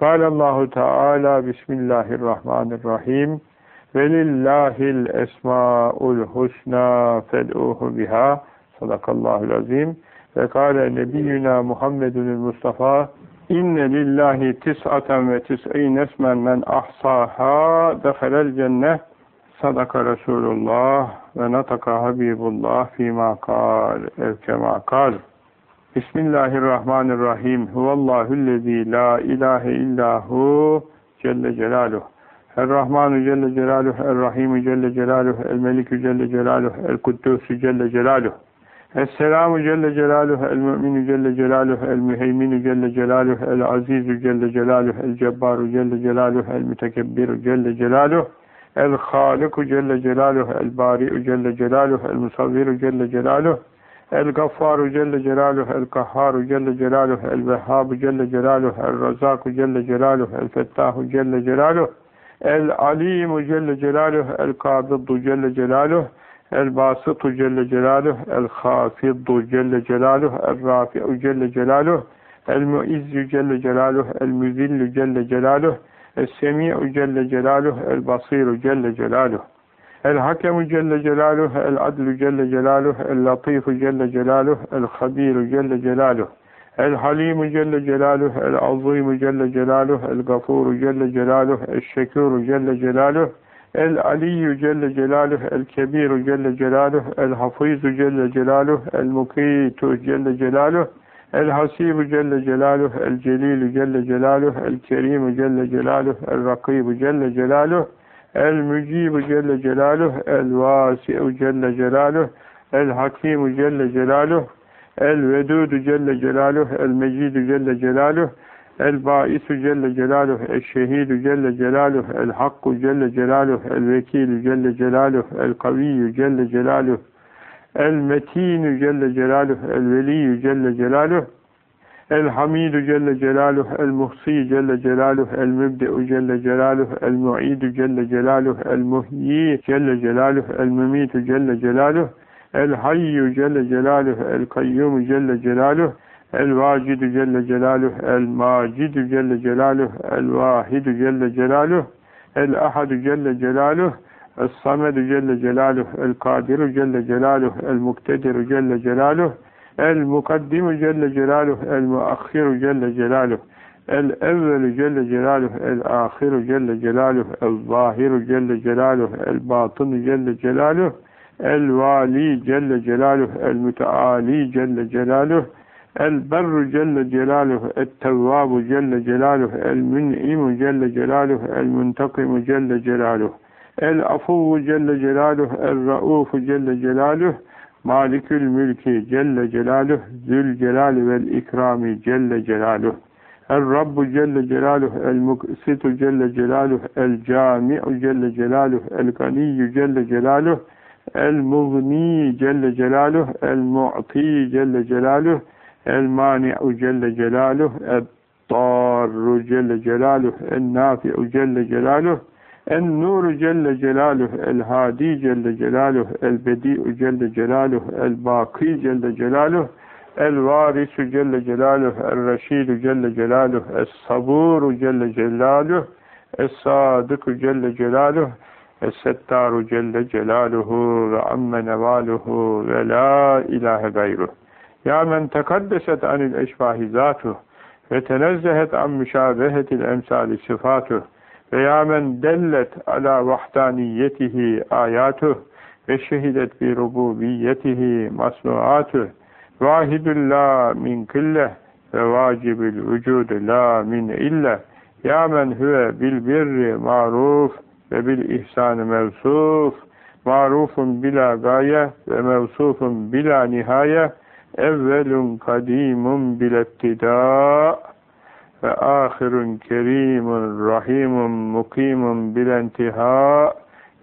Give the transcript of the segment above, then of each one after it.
Kâlallahu Teala Bismillahirrahmanirrahim. Velillahil esmaul husna fed'uhu biha Sadakallahul azim Ve kâle nebiyyuna Muhammedunil Mustafa İnne lillahi tis'aten ve tis'in esmen men ahsaha dehelel cenneh. Sadaka Resulullah ve nataka Habibullah fîmâ kâl evkemâ kâl. Bismillahirrahmanirrahim Huvallahüllezî la ilahe illahu Celle Celaluhu Er-Rahmanu Celle Celaluhu Er-Rahimu Celle Celaluhu El-Melikü Celle Celaluhu El-Kuddusu Celle Celaluhu Esselamu Celle Celaluhu El-Mü'minu Celle Celaluhu El-Müheyminu Celle Celaluhu El-Azizu Celle Celaluhu El-Cebbaru Celle Celaluhu El-Mütekebbiru Celle Celaluhu El-Haliku Celle Celaluhu El-Bari'u Celle Celaluhu El-Musavviru Celle Celaluhu El-Gaffaru Celle Celaluhu El-Kahharu Celle Celaluhu El-Vehhabu Celle Celaluhu El-Razaku Celle Celaluhu El-Fettahu Celle Celaluhu El-Alimu Celle Celaluhu El-Kabiddu Celle Celaluhu El-Basıtu Celle Celaluhu El-Hafiddu Celle Celaluhu El-Rafi'u Celle Celaluhu El-Muizzu Celle Celaluhu El-Müzillu Celle Celaluhu El-Semi'u Celle Celaluhu El-Basiru Celle Celaluhu El-Hakemu Celle Celaluhu El-Adlu Celle Celaluhu El-Latifu Celle Celaluhu El-Habiru Celle Celaluhu El-Halimu Celle Celaluhu El-Azimu Celle Celaluhu El-Gafuru Celle Celaluhu El-Şekuru Celle Celaluhu El-Aliyyü Celle Celaluhu El-Kebiru Celle Celaluhu El-Hafizu Celle Celaluhu El-Mukitu Celle Celaluhu El-Hasibu Celle Celaluhu El-Celilu Celle Celaluhu El-Kerimu Celle Celaluhu El-Rakibu Celle Celaluhu El-Mücibu Celle Celaluhu El-Vasi'u Celle Celaluhu El-Hakimu Celle Celaluhu El-Vedudu Celle Celaluhu El-Mecidu Celle Celaluhu El-Baisu Celle Celaluhu El-Şehidu Celle Celaluhu El-Hakku Celle Celaluhu El-Vekilu Celle Celaluhu El-Kaviyyu Celle Celaluhu El-Metinu Celle Celaluhu El-Veliyyu Celle Celaluhu El-Hamidu Celle Celaluhu El-Muhsi Celle Celaluhu El-Mübde'u Celle Celaluhu El-Mu'idu Celle Celaluhu El-Muhyi Celle Celaluhu El-Mümitu Celle Celaluhu El-Hayyu Celle Celaluhu El-Kayyumu Celle Celaluhu El-Vacidu Celle Celaluhu El-Macidu Celle Celaluhu El-Vahidu Celle Celaluhu El-Ahadu Celle Celaluhu Es-Samedu Celle Celaluhu El-Kadiru Celle Celaluhu El-Muktediru Celle Celaluhu El-Mukaddimu Celle Celaluhu El-Muakhiru Celle Celaluhu El-Evvelu Celle Celaluhu El-Ahiru Celle Celaluhu El-Zahiru Celle Celaluhu El-Batını Celle Celaluhu El-Vali Celle Celaluhu El-Müteali Celle Celaluhu El-Berru Celle Celaluhu El-Tevvabu Celle Celaluhu El-Mün'imu Celle Celaluhu El-Muntakimu Celle Celaluhu El-Afuvu Celle Celaluhu El-Raufu Celle Celaluhu Malikül Mülki Celle Celaluhu Zülcelali vel İkrami Celle Celaluhu El-Rabbu Celle Celaluhu El-Muksitu Celle Celaluhu El-Cami'u Celle Celaluhu El-Ganiyyu Celle Celaluhu El-Mughni Celle Celaluhu El-Mu'ti Celle Celaluhu El-Mani'u Celle Celaluhu El-Darru Celle Celaluhu El-Nafi'u Celle Celaluhu En-Nuru Celle Celaluhu El-Hadi Celle Celaluhu El-Bedi'u Celle Celaluhu El-Baki Celle Celaluhu El-Varisu Celle Celaluhu El-Reşidu Celle Celaluhu Es-Saburu Celle Celaluhu Es-Sadıku Celle Celaluhu Es-Settaru Celle Celaluhu ve amme nevaluhu ve la ilahe gayruh. Ya men tekaddeset anil eşbahi ve tenezzehet an müşabehetil emsali sıfatuh ve ya men dellet ala vahdaniyetihi ayatuh ve şehidet bi rububiyetihi masnuatuh. Vahidun la min killeh ve vacibül vücudu la min illeh ya men huve bil birri maruf ve bil ihsanı mevsuf. Marufun bila gaye ve mevsufun bila nihaye evvelun kadimun bilettida ve ahirun kerimun rahimun mukimun bilentiha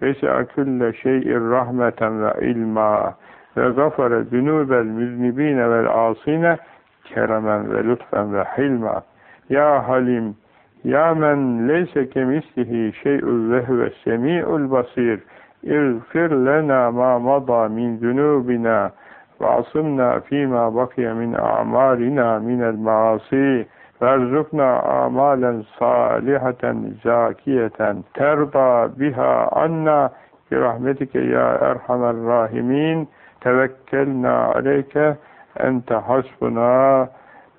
vesi'a külle şeyin rahmeten ve ilma. Ve gafara zünubel müznibine vel asine keremen ve lütfen ve hilma. Ya halim ya men leyse kemislihi şey'ü ve huve semi'ul basir. Lena ma mada min zunubina ve asımna fîmâ bakiye min a'malina minel maasi Verzukna amalen saliheten zakiyeten. Terda biha anna birahmetike ya erhamer rahimin. Tevekkelna aleyke ente hasbuna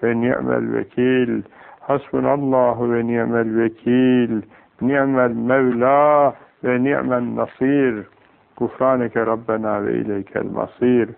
ve ni'mel vekil. Hasbunallahu ve ni'mel vekil. Ni'mel mevla ve ni'mel nasir. Gufraneke rabbena ve ileykel masir